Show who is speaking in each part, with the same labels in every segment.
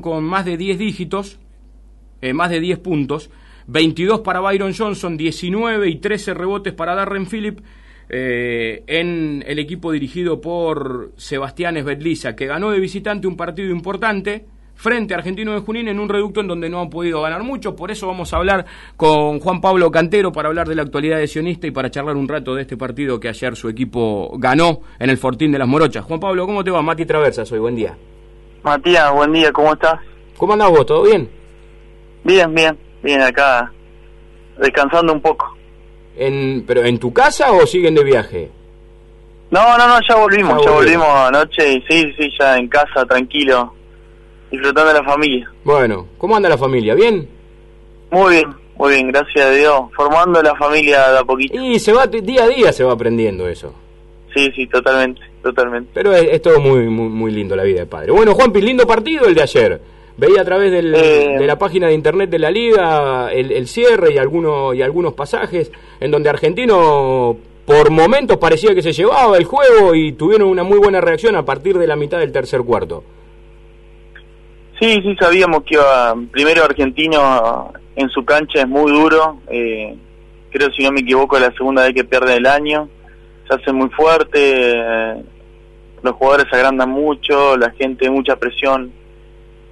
Speaker 1: con más de 10 dígitos, eh, más de 10 puntos, 22 para Byron Johnson, 19 y 13 rebotes para Darren Phillip eh, en el equipo dirigido por Sebastián Esbetliza, que ganó de visitante un partido importante frente a Argentino de Junín en un reducto en donde no ha podido ganar mucho. Por eso vamos a hablar con Juan Pablo Cantero para hablar de la actualidad de Sionista y para charlar un rato de este partido que ayer su equipo ganó en el Fortín de las Morochas. Juan Pablo, ¿cómo te va? Mati Traversa, soy. Buen día.
Speaker 2: Matías, buen día, ¿cómo estás?
Speaker 1: ¿Cómo andás vos? ¿Todo bien?
Speaker 2: Bien, bien, bien acá, descansando un poco.
Speaker 1: En, ¿Pero en tu casa o siguen de viaje?
Speaker 2: No, no, no, ya volvimos, ya, volvimos anoche y sí, sí, ya en casa, tranquilo, disfrutando de la familia.
Speaker 1: Bueno, ¿cómo anda la familia? ¿Bien?
Speaker 2: Muy bien, muy bien, gracias a Dios, formando la familia de a poquito.
Speaker 1: Y se va, día a día se va aprendiendo eso.
Speaker 2: Sí, sí, totalmente, totalmente.
Speaker 1: Pero es, todo muy, muy, muy lindo la vida de padre. Bueno, Juanpi, lindo partido el de ayer. Veía a través del,
Speaker 2: Eh.
Speaker 1: de la página de internet de la liga el, el cierre y, algunos y algunos pasajes en donde Argentino por momentos parecía que se llevaba el juego y tuvieron una muy buena reacción a partir de la mitad del tercer cuarto.
Speaker 2: Sí, sí, sabíamos que iba, primero Argentino en su cancha es muy duro, eh, creo si no me equivoco es la segunda vez que pierde el año, se hace muy fuerte, eh, los jugadores se agrandan mucho, la gente mucha presión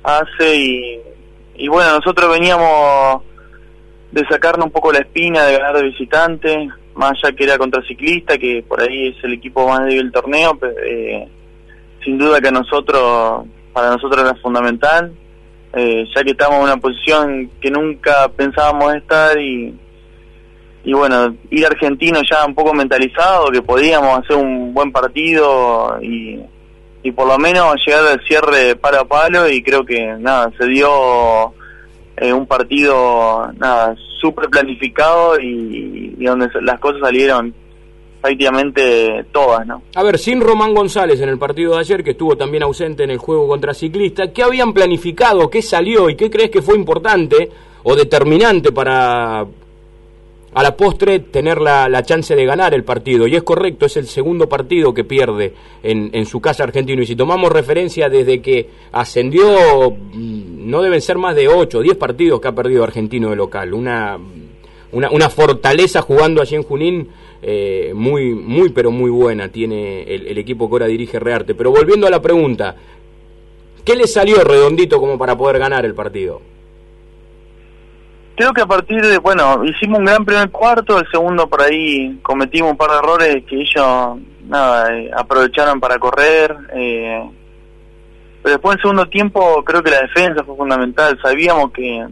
Speaker 2: hace y, y bueno, nosotros veníamos de sacarnos un poco la espina de ganar de visitante, más allá que era contra ciclista, que por ahí es el equipo más débil del torneo, eh, sin duda que nosotros, para nosotros era fundamental, eh, ya que estamos en una posición que nunca pensábamos estar y, y bueno, ir argentino ya un poco mentalizado, que podíamos hacer un buen partido y, y por lo menos llegar al cierre palo a palo y creo que nada, se dio eh, un partido nada súper planificado y, y donde las cosas salieron prácticamente todas, ¿no?
Speaker 1: A ver, sin Román González en el partido de ayer, que estuvo también ausente en el juego contra Ciclista, ¿qué habían planificado? ¿Qué salió? ¿Y qué crees que fue importante o determinante para a la postre tener la, la chance de ganar el partido? Y es correcto, es el segundo partido que pierde en, en su casa argentino. Y si tomamos referencia desde que ascendió, mm, no deben ser más de 8 o 10 partidos que ha perdido argentino de local. Una, una, una fortaleza jugando allí en Junín eh, muy, muy, pero muy buena tiene el, el equipo que ahora dirige Rearte. Pero volviendo a la pregunta, ¿qué le salió redondito como para poder ganar el partido?
Speaker 2: Creo que a partir de, bueno, hicimos un gran primer cuarto, el segundo por ahí cometimos un par de errores que ellos, nada, eh, aprovecharon para correr. Eh, pero después en segundo tiempo creo que la defensa fue fundamental. Sabíamos que,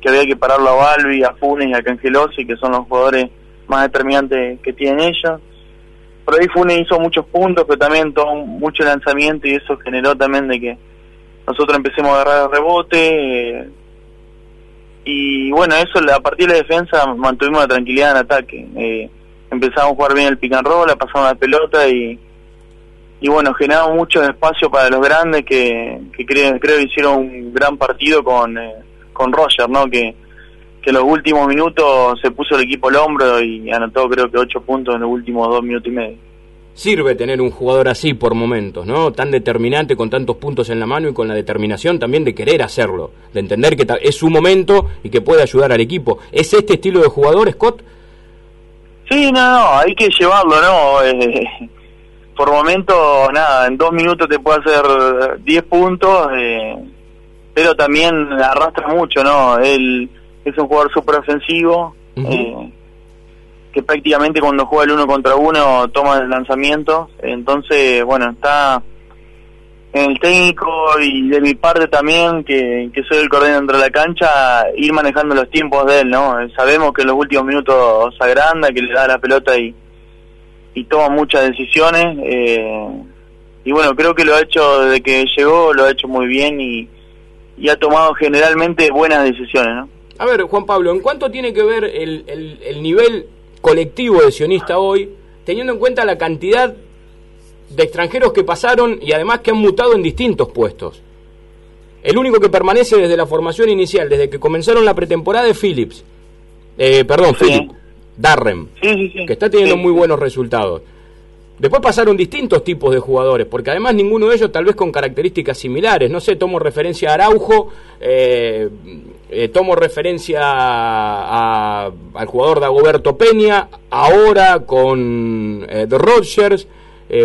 Speaker 2: que había que pararlo a Balbi, a Funes y a Cangelosi, que son los jugadores más determinantes que tienen ellos. Por ahí Funes hizo muchos puntos, pero también tomó mucho lanzamiento y eso generó también de que nosotros empecemos a agarrar el rebote. eh, y bueno, eso a partir de la defensa mantuvimos la tranquilidad en ataque. Eh, empezamos a jugar bien el pick and roll, la pasamos la pelota y, y bueno, generamos mucho espacio para los grandes que, que creo, creo que hicieron un gran partido con, eh, con Roger, ¿no? Que, que en los últimos minutos se puso el equipo al hombro y anotó creo que ocho puntos en los últimos dos minutos y medio.
Speaker 1: Sirve tener un jugador así por momentos, ¿no? Tan determinante, con tantos puntos en la mano y con la determinación también de querer hacerlo, de entender que es su momento y que puede ayudar al equipo. ¿Es este estilo de jugador, Scott?
Speaker 2: Sí, no, no, hay que llevarlo, ¿no? Eh, por momento, nada, en dos minutos te puede hacer 10 puntos, eh, pero también arrastra mucho, ¿no? Él es un jugador súper ofensivo, eh, que prácticamente cuando juega el uno contra uno toma el lanzamiento, entonces, bueno, está en el técnico y de mi parte también, que, que soy el coordinador de la cancha, ir manejando los tiempos de él, ¿no? Sabemos que en los últimos minutos se agranda, que le da la pelota y, y toma muchas decisiones. eh, y bueno, creo que lo ha hecho desde que llegó, lo ha hecho muy bien y, y ha tomado generalmente buenas decisiones, ¿no?
Speaker 1: A ver, Juan Pablo, ¿en cuánto tiene que ver el, el- el nivel colectivo de sionista hoy, teniendo en cuenta la cantidad de extranjeros que pasaron y además que han mutado en distintos puestos? El único que permanece desde la formación inicial, desde que comenzaron la pretemporada, es Phillips. Eh, perdón,
Speaker 2: Sí.
Speaker 1: Philip. Darren,
Speaker 2: Sí, sí, sí.
Speaker 1: que está teniendo muy buenos resultados. Después pasaron distintos tipos de jugadores, porque además ninguno de ellos tal vez con características similares. No sé, tomo referencia a Araujo, eh, eh, tomo referencia a, al jugador Dagoberto Peña, ahora con eh, The Rodgers.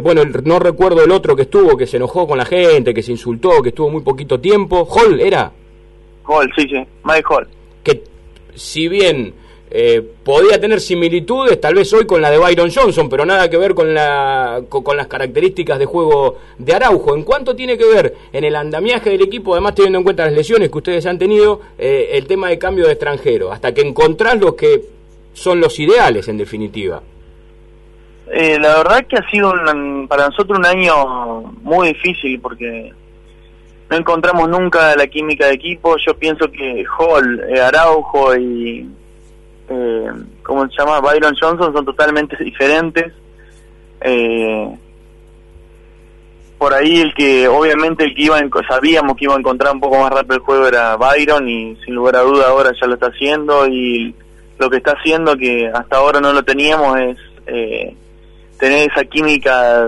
Speaker 1: bueno, no recuerdo el otro que estuvo, que se enojó con la gente, que se insultó, que estuvo muy poquito tiempo. Hall era.
Speaker 2: Hall, sí, sí, Mike Hall.
Speaker 1: Que si bien eh, podía tener similitudes tal vez hoy con la de Byron Johnson, pero nada que ver con, la, con, las características de juego de Araujo. ¿En cuánto tiene que ver en el andamiaje del equipo, además teniendo en cuenta las lesiones que ustedes han tenido, eh, el tema de cambio de extranjero? Hasta que encontrás los que son los ideales, en definitiva.
Speaker 2: Eh, la verdad que ha sido para nosotros un año muy difícil porque no encontramos nunca la química de equipo. Yo pienso que Hall, Araujo y eh, ¿cómo se llama? Byron Johnson son totalmente diferentes. Eh, por ahí el que, obviamente el que iba, sabíamos que iba a encontrar un poco más rápido el juego era Byron y sin lugar a duda ahora ya lo está haciendo y lo que está haciendo que hasta ahora no lo teníamos es eh, tener esa química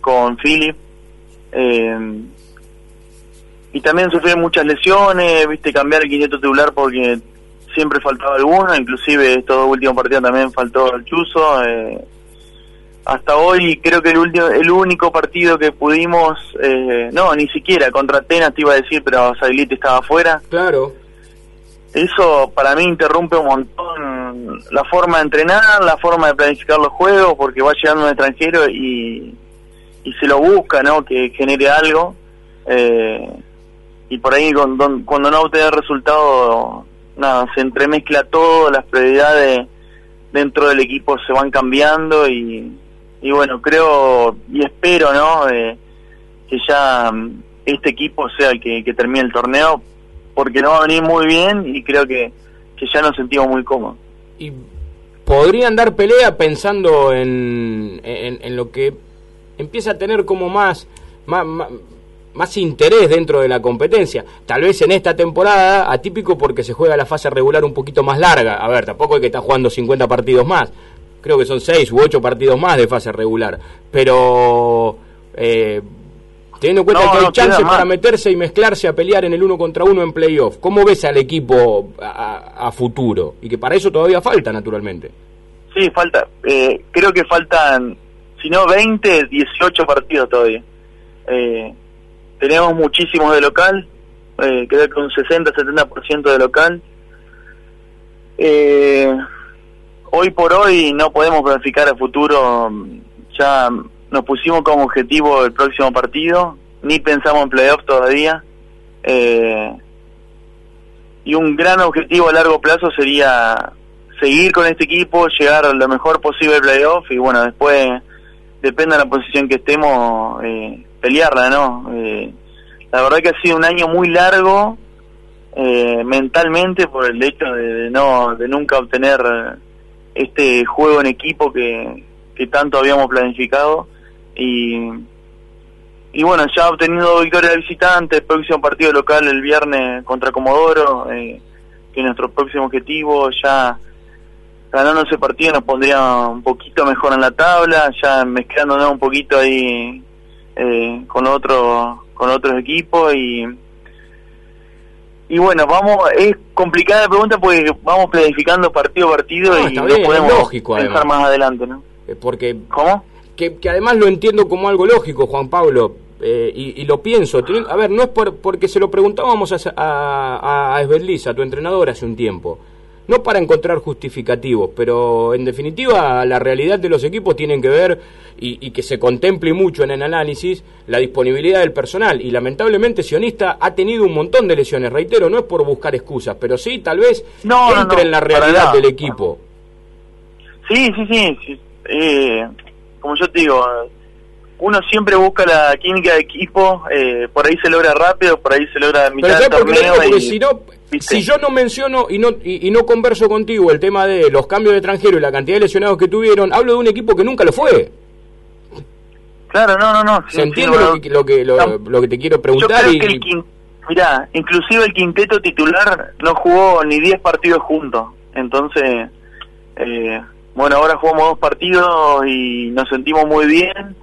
Speaker 2: con Philip. Eh, y también sufrir muchas lesiones, viste, cambiar el quinteto titular porque siempre faltaba alguno, inclusive estos últimos partidos también faltó el Chuzo. Eh, hasta hoy creo que el último, el único partido que pudimos, eh, no, ni siquiera, contra Atenas te iba a decir, pero Sagliti estaba afuera.
Speaker 1: Claro.
Speaker 2: Eso para mí interrumpe un montón la forma de entrenar, la forma de planificar los juegos, porque va llegando un extranjero y, y se lo busca, ¿no? Que genere algo. Eh, y por ahí cuando, cuando no obtiene resultado nada, se entremezcla todo, las prioridades dentro del equipo se van cambiando y, bueno, creo y espero, ¿no? Eh, que ya mm, este equipo sea el que, termine el torneo, porque no va a venir muy bien y creo que, que ya nos sentimos muy cómodos.
Speaker 1: Y podrían dar pelea pensando en, en, lo que empieza a tener como más más interés dentro de la competencia. Tal vez en esta temporada, atípico porque se juega la fase regular un poquito más larga. A ver, tampoco es que está jugando 50 partidos más. Creo que son 6 u 8 partidos más de fase regular. Pero eh, teniendo en cuenta que hay chances para meterse y mezclarse a pelear en el uno contra uno en playoff, ¿cómo ves al equipo a, futuro? Y que para eso todavía falta, naturalmente.
Speaker 2: Sí, falta. Eh, creo que faltan, si no 20, 18 partidos todavía. Eh, tenemos muchísimos de local, eh, creo que un 60-70% de local. Eh, hoy por hoy no podemos planificar el futuro, ya nos pusimos como objetivo el próximo partido, ni pensamos en playoff todavía. Eh, y un gran objetivo a largo plazo sería seguir con este equipo, llegar a lo mejor posible al playoff y bueno, después, depende de la posición que estemos, eh, pelearla, ¿no? Eh, la verdad que ha sido un año muy largo eh, mentalmente por el hecho de, no de nunca obtener este juego en equipo que, que tanto habíamos planificado y y bueno ya obtenido victoria de visitantes próximo partido local el viernes contra Comodoro eh, que es nuestro próximo objetivo ya ganando ese partido nos pondría un poquito mejor en la tabla ya mezclándonos un poquito ahí eh, con otro con otros equipos y y bueno vamos es complicada la pregunta porque vamos planificando partido a partido y no podemos pensar más adelante no
Speaker 1: eh, porque cómo que, que además lo entiendo como algo lógico Juan Pablo eh, y, lo pienso. A ver, no es por, porque se lo preguntábamos a, a, a Esbeliza, tu entrenador, hace un tiempo no para encontrar justificativos, pero en definitiva la realidad de los equipos tienen que ver y, que se contemple mucho en el análisis la disponibilidad del personal. Y lamentablemente Sionista ha tenido un montón de lesiones, reitero, no es por buscar excusas, pero sí tal vez no, entre en la realidad del equipo.
Speaker 2: Sí, sí, sí, eh, como yo te digo, uno siempre busca la química de equipo, eh, por ahí se logra rápido, por ahí se logra mitad del torneo.
Speaker 1: si no, si yo no menciono y no, y, no converso contigo el tema de los cambios de extranjero y la cantidad de lesionados que tuvieron, hablo de un equipo que nunca lo fue.
Speaker 2: Claro, no, no, no.
Speaker 1: ¿Se entiende lo, que, lo, que, lo, que te quiero preguntar?
Speaker 2: Yo creo que el mirá, inclusive el quinteto titular no jugó ni 10 partidos juntos. Entonces, eh, bueno, ahora jugamos dos partidos y nos sentimos muy bien.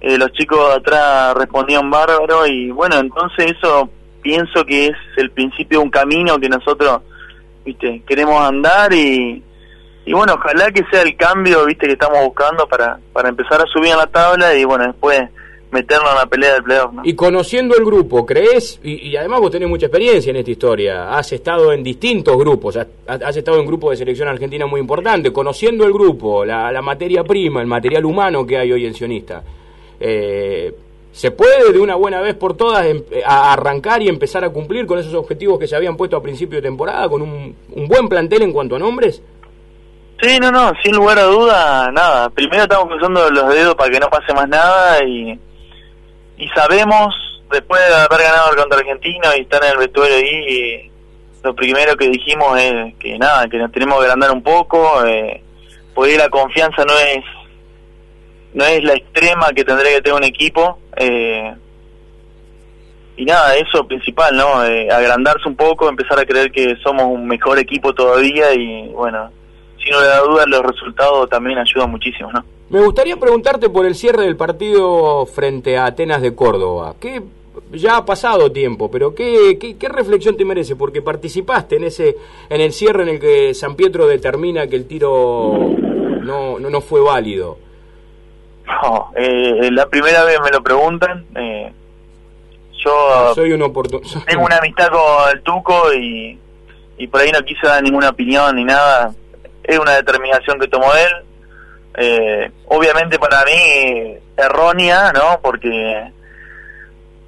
Speaker 2: Eh, los chicos atrás respondían bárbaro y bueno, entonces eso pienso que es el principio de un camino que nosotros, viste, queremos andar y, y bueno, ojalá que sea el cambio, viste, que estamos buscando para, para empezar a subir en la tabla y bueno, después meternos en la pelea del playoff.
Speaker 1: Y conociendo el grupo, ¿crees? Y, además vos tenés mucha experiencia en esta historia, has estado en distintos grupos, has, estado en grupos de selección argentina muy importante, conociendo el grupo, la, la materia prima, el material humano que hay hoy en Sionista. Eh, ¿Se puede de una buena vez por todas em, arrancar y empezar a cumplir con esos objetivos que se habían puesto a principio de temporada, con un, buen plantel en cuanto a nombres?
Speaker 2: Sí, no, no, sin lugar a duda, nada. Primero estamos cruzando los dedos para que no pase más nada y y sabemos, después de haber ganado contra Argentina y estar en el vestuario ahí, lo primero que dijimos es que nada, que nos tenemos que agrandar un poco, eh, porque la confianza no es no es la extrema que tendría que tener un equipo. Eh, y nada, eso principal, ¿no? Eh, agrandarse un poco, empezar a creer que somos un mejor equipo todavía y bueno, sin lugar a dudas los resultados también ayudan muchísimo, ¿no?
Speaker 1: Me gustaría preguntarte por el cierre del partido frente a Atenas de Córdoba. ¿Qué, ya ha pasado tiempo, pero ¿qué, qué, reflexión te merece? Porque participaste en ese en el cierre en el que San Pietro determina que el tiro no, no, fue válido.
Speaker 2: No, eh, la primera vez me lo preguntan. Eh, yo
Speaker 1: soy un
Speaker 2: tengo una amistad con el Tuco y, y por ahí no quise dar ninguna opinión ni nada. Es una determinación que tomó él eh, obviamente para mí errónea, ¿no? Porque,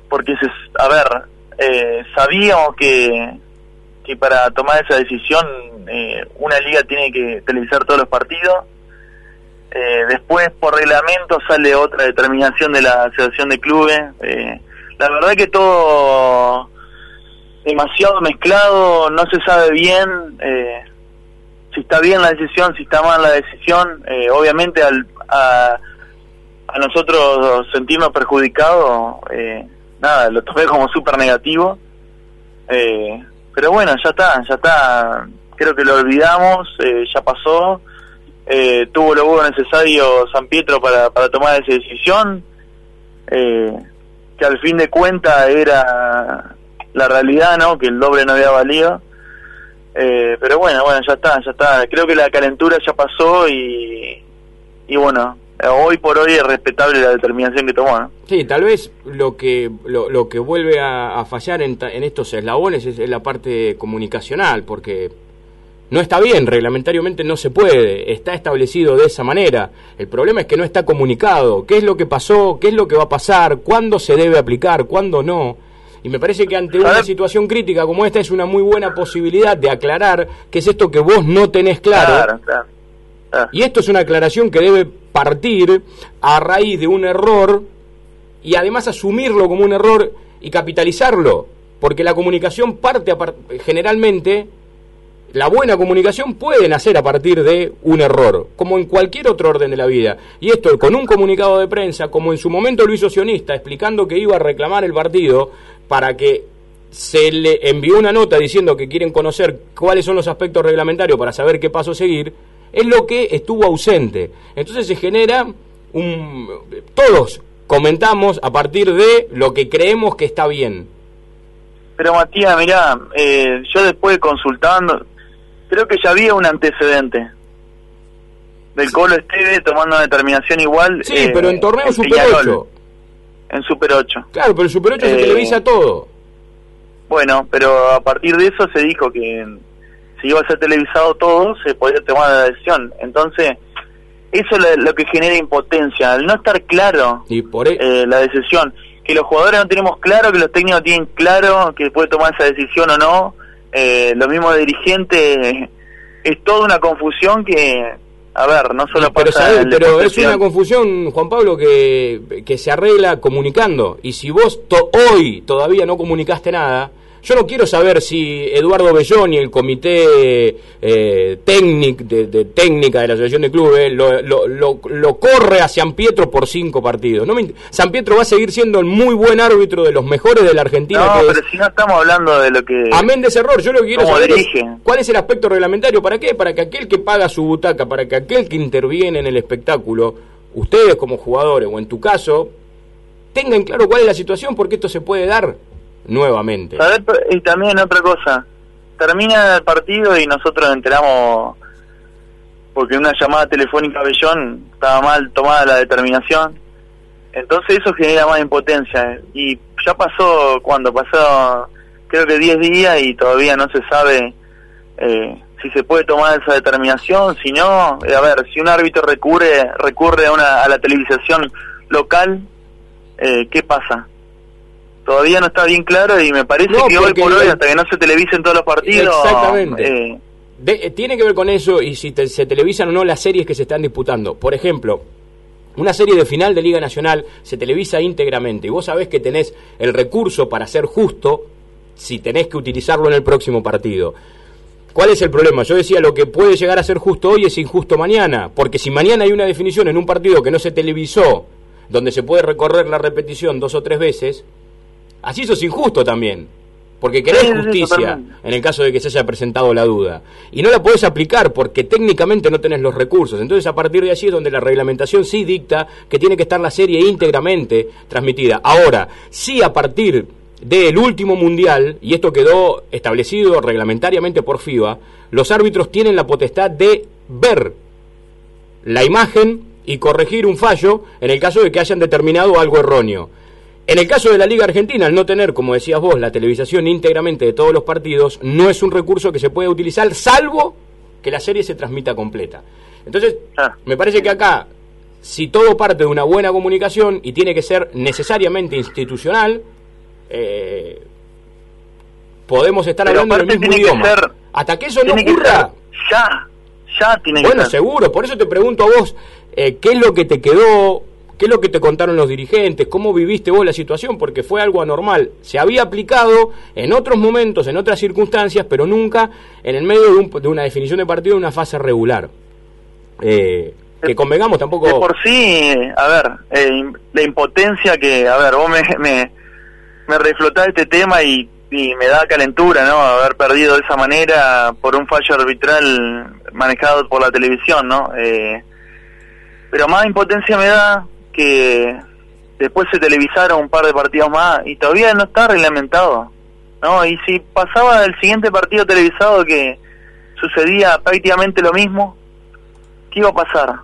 Speaker 2: porque a ver, eh, sabíamos que, que para tomar esa decisión eh, una liga tiene que televisar todos los partidos. Eh, después, por reglamento, sale otra determinación de la Asociación de Clubes. la verdad que todo demasiado mezclado, no se sabe bien. Eh, si está bien la decisión, si está mal la decisión, eh, obviamente al, a, a, nosotros sentirnos perjudicados, eh, nada, lo tomé como súper negativo. Eh, pero bueno, ya está, ya está. Creo que lo olvidamos, ya pasó. Tuvo lo huevo necesario San Pietro para, para tomar esa decisión, que al fin de cuentas era la realidad, ¿no? Que el doble no había valido. Eh, pero bueno, bueno, ya está, ya está. Creo que la calentura ya pasó y, y bueno, hoy por hoy es respetable la determinación que tomó. ¿no?
Speaker 1: Sí, tal vez lo que lo, lo que vuelve a, fallar en, en, estos eslabones es, la parte comunicacional, porque no está bien, reglamentariamente no se puede, está establecido de esa manera. El problema es que no está comunicado. ¿Qué es lo que pasó? ¿Qué es lo que va a pasar? ¿Cuándo se debe aplicar? ¿Cuándo no? Y me parece que ante una situación crítica como esta es una muy buena posibilidad de aclarar qué es esto que vos no tenés claro. Y esto es una aclaración que debe partir a raíz de un error y además asumirlo como un error y capitalizarlo. Porque la comunicación parte generalmente la buena comunicación puede nacer a partir de un error, como en cualquier otro orden de la vida. Y esto con un comunicado de prensa, como en su momento lo hizo Sionista, explicando que iba a reclamar el partido para que se le envió una nota diciendo que quieren conocer cuáles son los aspectos reglamentarios para saber qué paso seguir, es lo que estuvo ausente. Entonces se genera un... Todos comentamos a partir de lo que creemos que está bien.
Speaker 2: Pero Matías, mirá, eh, yo después consultando, creo que ya había un antecedente del Colo Esteve tomando una determinación igual.
Speaker 1: Sí, pero en eh, torneo Super 8.
Speaker 2: En Super 8.
Speaker 1: Claro, pero el Super 8 se eh, televisa todo.
Speaker 2: Bueno, pero a partir de eso se dijo que si iba a ser televisado todo, se podía tomar la decisión. Entonces, eso es lo, que genera impotencia, al no estar claro
Speaker 1: y por e-
Speaker 2: eh, la decisión. Que los jugadores no tenemos claro, que los técnicos tienen claro que puede tomar esa decisión o no eh, lo mismo de dirigente, es toda una confusión que, a ver, no solo
Speaker 1: pero, pero es una confusión, Juan Pablo, que, que se arregla comunicando. Y si vos hoy todavía no comunicaste nada, Yo no quiero saber si Eduardo Bellón y el comité eh, técnic, de, técnica de la Asociación de Clubes lo, lo, corre a San Pietro por cinco partidos. No San Pietro va a seguir siendo el muy buen árbitro de los mejores de la Argentina.
Speaker 2: No, pero si no estamos hablando de lo que...
Speaker 1: Amén de ese error, yo lo que quiero saber es cuál es el aspecto reglamentario. ¿Para qué? Para que aquel que paga su butaca, para que aquel que interviene en el espectáculo, ustedes como jugadores o en tu caso, tengan claro cuál es la situación porque esto se puede dar nuevamente.
Speaker 2: Y también otra cosa, termina el partido y nosotros enteramos porque una llamada telefónica a Bellón estaba mal tomada la determinación. Entonces eso genera más impotencia. Y ya pasó, cuando pasó, creo que 10 días y todavía no se sabe eh, si se puede tomar esa determinación, si no, eh, a ver, si un árbitro recurre, recurre a, una, a la televisación local, eh, ¿qué pasa? Todavía no está bien claro y me parece que hoy por hoy, hasta que no se televisen todos los partidos...
Speaker 1: Exactamente. Eh, eh, tiene que ver con eso y si se televisan o no las series que se están disputando. Por ejemplo, una serie de final de Liga Nacional se televisa íntegramente y vos sabés que tenés el recurso para ser justo si tenés que utilizarlo en el próximo partido. ¿Cuál es el problema? Yo decía, lo que puede llegar a ser justo hoy es injusto mañana, porque si mañana hay una definición en un partido que no se televisó, donde se puede recorrer la repetición dos o tres veces, Así eso es injusto también, porque querés justicia en el caso de que se haya presentado la duda. Y no la podés aplicar porque técnicamente no tenés los recursos. Entonces a partir de allí es donde la reglamentación sí dicta que tiene que estar la serie íntegramente transmitida. Ahora, sí a partir del último mundial, y esto quedó establecido reglamentariamente por FIBA, los árbitros tienen la potestad de ver la imagen y corregir un fallo en el caso de que hayan determinado algo erróneo. En el caso de la Liga Argentina, al no tener, como decías vos, la televisación íntegramente de todos los partidos, no es un recurso que se puede utilizar, salvo que la serie se transmita completa. Entonces, ah. me parece que acá, si todo parte de una buena comunicación y tiene que ser necesariamente institucional, eh, podemos estar hablando del mismo idioma. Hasta que eso no ocurra.
Speaker 2: ya, ya tiene
Speaker 1: bueno, seguro, por eso te pregunto a vos, eh, ¿qué es lo que te quedó ¿Qué es lo que te contaron los dirigentes? ¿Cómo viviste vos la situación? Porque fue algo anormal. Se había aplicado en otros momentos, en otras circunstancias, pero nunca en el medio de, una definición de partido en una fase regular. Eh, que convengamos tampoco...
Speaker 2: De por sí, a ver, eh, la impotencia que, a ver, vos me, me, me reflotás este tema y, me da calentura, ¿no? Haber perdido de esa manera por un fallo arbitral manejado por la televisión, ¿no? Eh, pero más impotencia me da que después se televisaron un par de partidos más y todavía no está reglamentado. ¿no? Y si pasaba el siguiente partido televisado que sucedía prácticamente lo mismo, ¿qué iba a pasar?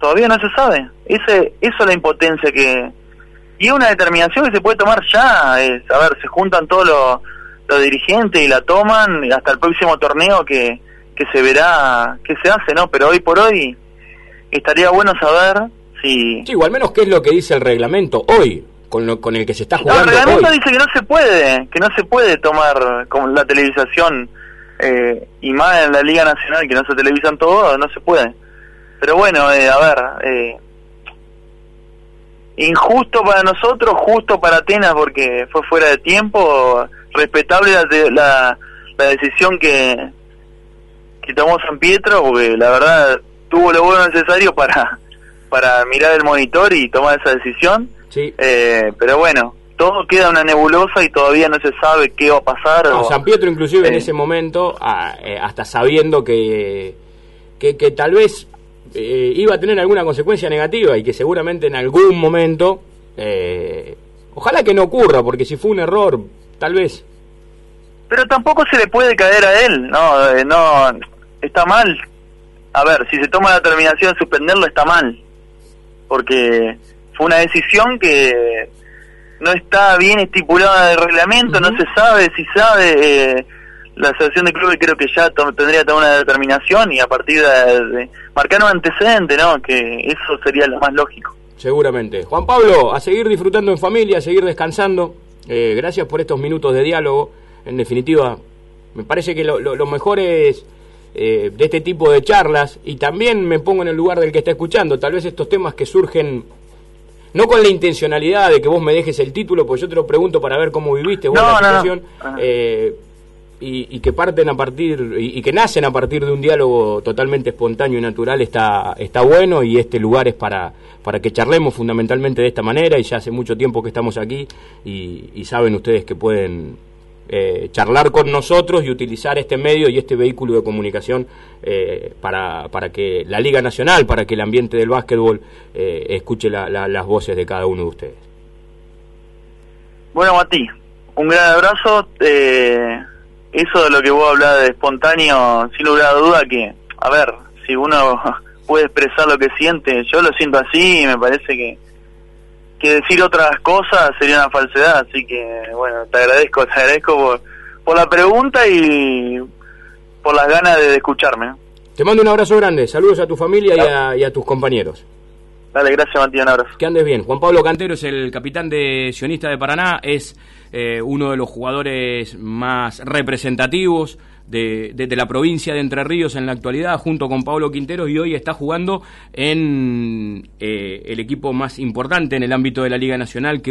Speaker 2: Todavía no se sabe. Ese, eso es la impotencia que... Y una determinación que se puede tomar ya, es, a ver, se juntan todos los, los dirigentes y la toman hasta el próximo torneo que, que se verá qué se hace, ¿no? Pero hoy por hoy estaría bueno saber Sí.
Speaker 1: sí, o al menos qué es lo que dice el reglamento hoy, con, lo, con el que se está jugando.
Speaker 2: el reglamento dice que no se puede, que no se puede tomar con la televisación eh, y más en la Liga Nacional que no se televisan todo, no se puede. Pero bueno, eh, a ver, eh, injusto para nosotros, justo para Atenas porque fue fuera de tiempo, respetable la, la, la decisión que, que tomó San Pietro, porque la verdad tuvo lo bueno necesario para para mirar el monitor y tomar esa decisión. Sí. Eh, pero bueno, todo queda una nebulosa y todavía no se sabe qué va a pasar.
Speaker 1: San Pietro inclusive en ese momento, eh, hasta sabiendo que, que, tal vez eh, iba a tener alguna consecuencia negativa y que seguramente en algún momento, ojalá que no ocurra, porque si fue un error, tal vez.
Speaker 2: Pero tampoco se le puede caer a él, no, no, está mal. A ver, si se toma la determinación de suspenderlo, está mal porque fue una decisión que no está bien estipulada del reglamento, no se sabe si sabe. Eh, la Asociación de Clubes creo que ya tendría que tomar una determinación y a partir de, marcar un antecedente, ¿no? Que eso sería lo más lógico.
Speaker 1: Seguramente. Juan Pablo, a seguir disfrutando en familia, a seguir descansando. Eh, gracias por estos minutos de diálogo. En definitiva, me parece que lo, lo mejor es eh, de este tipo de charlas y también me pongo en el lugar del que está escuchando. Tal vez estos temas que surgen no con la intencionalidad de que vos me dejes el título, pues yo te lo pregunto para ver cómo viviste vos la situación, eh, y, que parten a partir, y, que nacen a partir de un diálogo totalmente espontáneo y natural, está, está bueno, y este lugar es para, para que charlemos fundamentalmente de esta manera, y ya hace mucho tiempo que estamos aquí, y saben ustedes que pueden eh, charlar con nosotros y utilizar este medio y este vehículo de comunicación eh, para, para que la Liga Nacional, para que el ambiente del básquetbol eh, escuche las voces de cada uno de ustedes.
Speaker 2: Bueno, Mati, un gran abrazo. eso de lo que vos hablás de espontáneo, sin lugar a duda que, a ver, si uno puede expresar lo que siente, yo lo siento así y me parece que que decir otras cosas sería una falsedad, así que bueno, te agradezco, te agradezco por, por la pregunta y por las ganas de escucharme.
Speaker 1: Te mando un abrazo grande, saludos a tu familia y a, tus compañeros.
Speaker 2: Dale, gracias Matías, un abrazo.
Speaker 1: Que andes bien. Juan Pablo Cantero es el capitán de Sionista de Paraná, es eh, uno de los jugadores más representativos de, la provincia de Entre Ríos en la actualidad, junto con Pablo Quinteros, y hoy está jugando en eh, el equipo más importante en el ámbito de la Liga Nacional. Que